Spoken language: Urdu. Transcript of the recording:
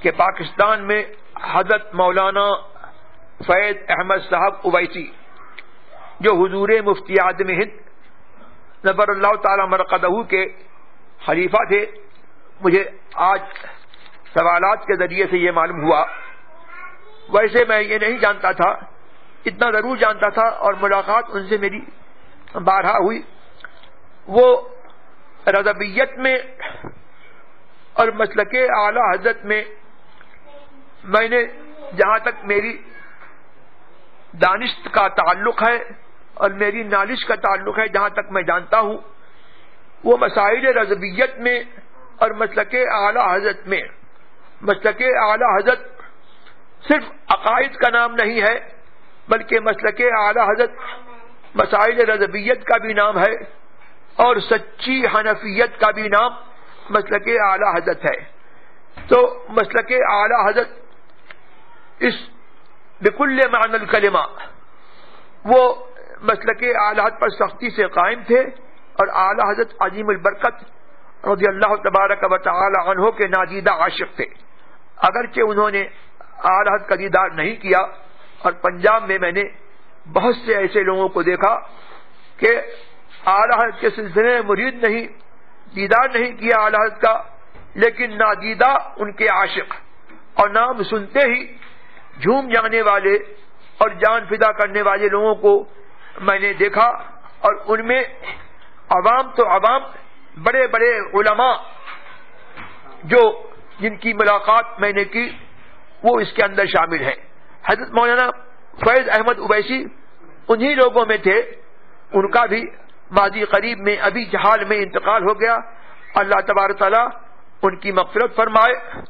کہ پاکستان میں حضرت مولانا فیض احمد صاحب اویسی، جو حضور مفتی اعظم ہند نبر اللہ تعالی مرقدہ کے خلیفہ تھے، مجھے آج سوالات کے ذریعے سے یہ معلوم ہوا۔ ویسے میں یہ نہیں جانتا تھا، اتنا ضرور جانتا تھا اور ملاقات ان سے میری بارہا ہوئی۔ وہ رضبیت میں اور مسلک اعلی حضرت میں میں نے جہاں تک میری دانش کا تعلق ہے اور میری نالش کا تعلق ہے جہاں تک میں جانتا ہوں، وہ مسائل رضبیت میں اور مسلک اعلی حضرت میں۔ مسلک اعلی حضرت صرف عقائد کا نام نہیں ہے، بلکہ مسلک اعلی حضرت مسائل رضبیت کا بھی نام ہے اور سچی حنفیت کا بھی نام مسلک اعلی حضرت ہے۔ تو مسلک اعلی حضرت اس بکل معنی الکلمہ، وہ مسلک اعلی پر سختی سے قائم تھے اور اعلی حضرت عظیم البرکت رضی اللہ تبارک و تعالی عنہ کے نادیدہ عاشق تھے۔ اگرچہ انہوں نے اعلی حضرت کا دیدار نہیں کیا، اور پنجاب میں میں نے بہت سے ایسے لوگوں کو دیکھا کہ اعلی حضرت کے سلسلے میں مرید نہیں، دیدار نہیں کیا اعلی حضرت کا، لیکن نادیدہ ان کے عاشق، اور نام سنتے ہی جھوم جانے والے اور جان فدا کرنے والے لوگوں کو میں نے دیکھا اور ان میں عوام تو عوام، بڑے بڑے علماء جو جن کی ملاقات میں نے کی، وہ اس کے اندر شامل ہیں۔ حضرت مولانا فیض احمد اویسی انہی لوگوں میں تھے، ان کا بھی ماضی قریب میں ابھی جہال میں انتقال ہو گیا۔ اللہ تبار تعالیٰ ان کی مغفرت فرمائے۔